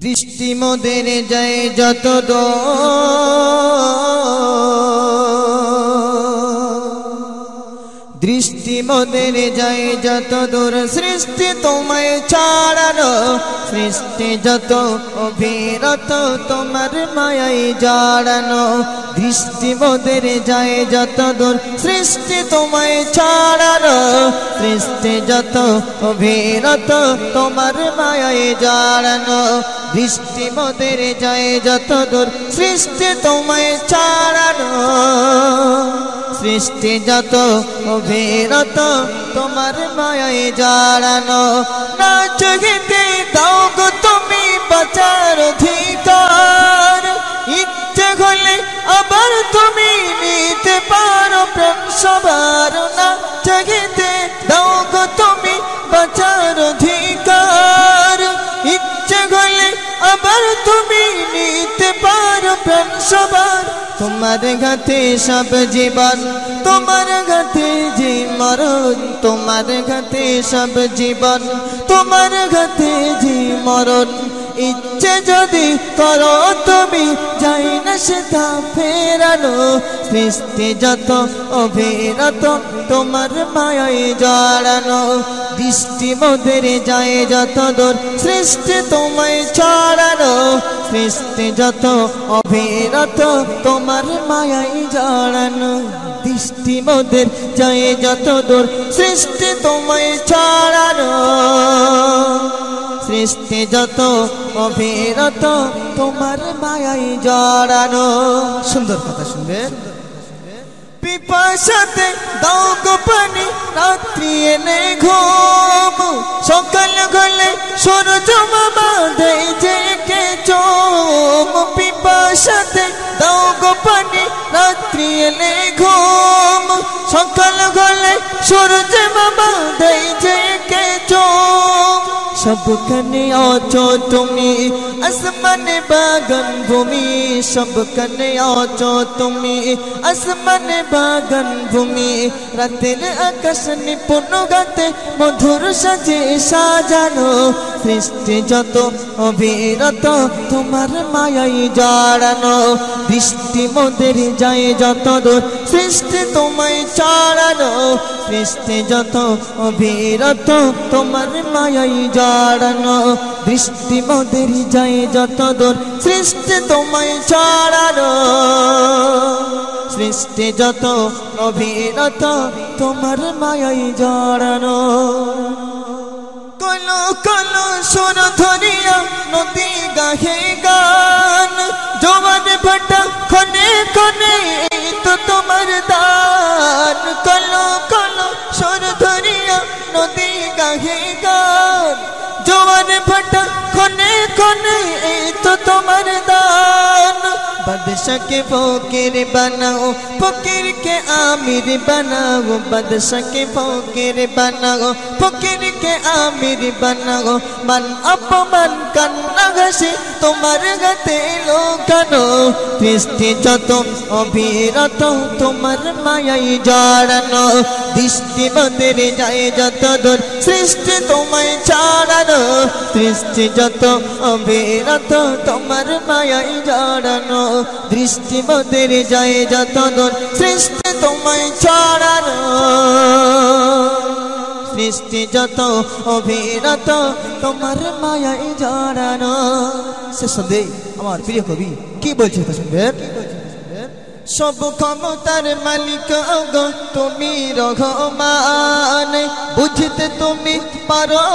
দৃষ্টি মোদের যায় যত দৃষ্টি মোদের যায় যত দূর। সৃষ্টি তোমায় ছাড়ানো সৃষ্টি যত অভিরত তোমার মায়াই জাড়ানো। দৃষ্টি মোদের যায় যত দূর। সৃষ্টি তোমায় ছাড়ানো সৃষ্টি যত, অভিরত, তোমার মায়াই জাড়ানো। দৃষ্টি মোদের যায় যত দূর সৃষ্টি তোমায় ছাড়ানো সৃষ্টি যত, অভিরত, তোমার মায়ায় জাড়ানো। না চোখেতে দাও তুমি বাঁচার অধিকার। ইচ্ছে হলে আবার তুমি নিতে পারো প্রেম সবার। ইচ্ছে হলে আবার তুমি নিতে পারো প্রেম সবার তোমার ঘাতে সব জীবন তোমার ঘাতে যে মরণ তোমার ঘাতে সব জীবন তোমার ঘাতে যে মরণ ইচ্ছে যদি করো তুমি, যাই না সেটা ফেরানো। সৃষ্টি যত অভিরত তোমার মায়ায় জড়ানো। দৃষ্টি মোদের যায় যত দূর, সৃষ্টি তোমায় ছড়ানো। সৃষ্টি যত অভিরত তোমার মায়াই জড়ানো। দৃষ্টি মোদের যায় যত দূর, সৃষ্টি তোমায় ছড়ানো। সৃষ্টি যত অভিরত তোমার মায়াই জড়ানো। সুন্দর কথা শুনবে। পিপাসাতে দাও গো পানি, রাত্রি এনে ঘুম। সকাল গলে সূর্য মামা দেয় যে কে চোম। পিপাসাতে দাও গো পানি, রাত্রি এনে ঘুম। সকাল গলে সূর্য মামা সবখানে আছো তুমি, আসমানে বাগান ভূমি। সবখানে আছো তুমি, আসমানে বাগান ভূমি। রাতের আকাশ নিপুণ, গাতে মধুর সাজে সাজানো। সৃষ্টি যত অবিরত, তোমার মায়াই জড়ানো। দৃষ্টি মোদের যায় যত দূর, সৃষ্টি তোমায় চাড়ানো, সৃষ্টি যত অবিরত তোমার মায়াই জড়ানো। দৃষ্টি মোদের যায় যত দূর, সৃষ্টি তোমায় চাড়ানো। সৃষ্টি যত অবিরত তোমার মায়াই জড়ানো। কলো কলো সোর ধরিয়া নদী গাহে গান ধরিয়া নদী গাহে গান জবান ভাটা খনে খনে এই তো তোমার দান বাদশা के फकीर बनाओ फकीर के आमिर बनाओ बादशाह के फकीर बनाओ फकीर के आमिर बनाओ মান অপমান কান্না ঘাসে তোমার গাতে লোকানো দৃষ্টি যত অবিরত তোমার মায়াই জড়ানো দৃষ্টি মদের যায় যত দূর সৃষ্টি তোমায় ছাড়ানো দৃষ্টি যত অবিরত তোমার মায়াই জড়ানো দৃষ্টি মদের যায় যত সৃষ্টি তোমায় ছড়ানো সৃষ্টি যত অভিরত তোমার মায়াই জড়ানো শেষ সন্দেহ আমার প্রিয় কবি, কি বলছে তা শুনবেন সব ক্ষমতার মালিক গো তুমি রঘমান, বুঝতে তুমি পারো।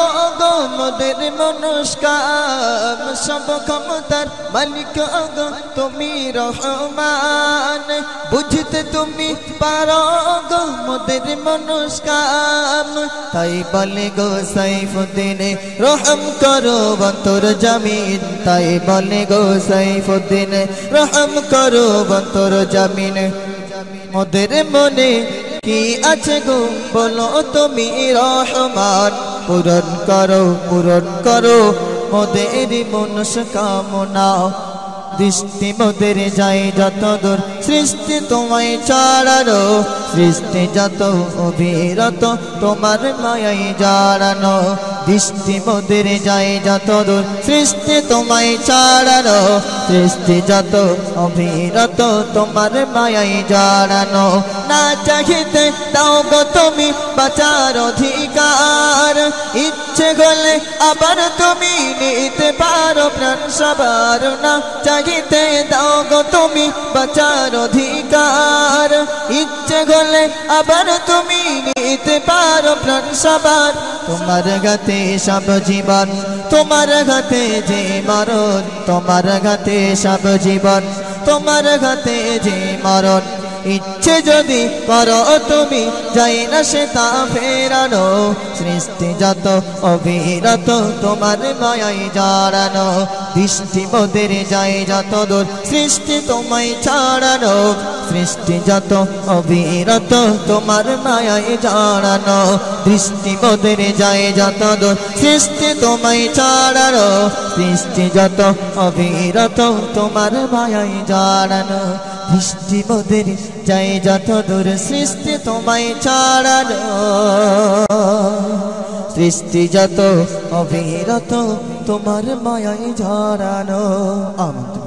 মোদের মনস্কাম, সব ক্ষমতার মালিক গো তুমি রহমান। বুঝতে তুমি পারো গো মোদের মনস্কাম। তাই বলে গো সাইফুদ্দিনে, রহম করো বন্তর জমিন। তাই বলে গো সাইফুদ্দিনে, রহম করো বন্তর জামিন। মোদের মনে কি আছে গো? বলো তুমি রহমান। পূরণ করো পূরণ করো। মোদের মনস্কামনা দৃষ্টি মোদের যায় যত দূর সৃষ্টি তোমায় ছাড়ানো সৃষ্টি যত অবিরত, তোমার মায়াই জাড়ানো। দৃষ্টি মোদের যায় যত দূর, সৃষ্টি তোমায় ছাড়ানো। সৃষ্টি যত অবিরত, তোমার মায়াই জড়ানো। না চাহিতে তাও গো তুমি বাঁচার অধিকার। ইচ্ছে গলে আবার তুমি নিতে পারো প্রাণ সবার না। চাহিতে দাও গো তুমি বাঁচার অধিকার। গলে আবার তুমি নিতে পারো প্রাণ সবার তোমার গাতে সব জীবন তোমার গাতে যে মরণ তোমার গাতে সব জীবন তোমার গাতে যে মরণ ইচ্ছে যদি করো তুমি, যাই না সে তা ফেরানো। সৃষ্টি যত অবিরত, তোমার মায়াই জড়ানো। দৃষ্টি মোদের যায় যত দূর, সৃষ্টি তোমায় ছাড়ানো। সৃষ্টি যত অবিরত, তোমার মায়াই জড়ানো। দৃষ্টি মোদের যায় যত দূর, সৃষ্টি তোমায় ছাড়ানো। সৃষ্টি যত অবিরত, তোমার মায়াই জড়ানো। দৃষ্টি মোদের চাই যত দূর সৃষ্টি তোমায় ছাড়ানো সৃষ্টি যত অবিরত তোমার মায়াই ঝরানো। আমন্ত্রণ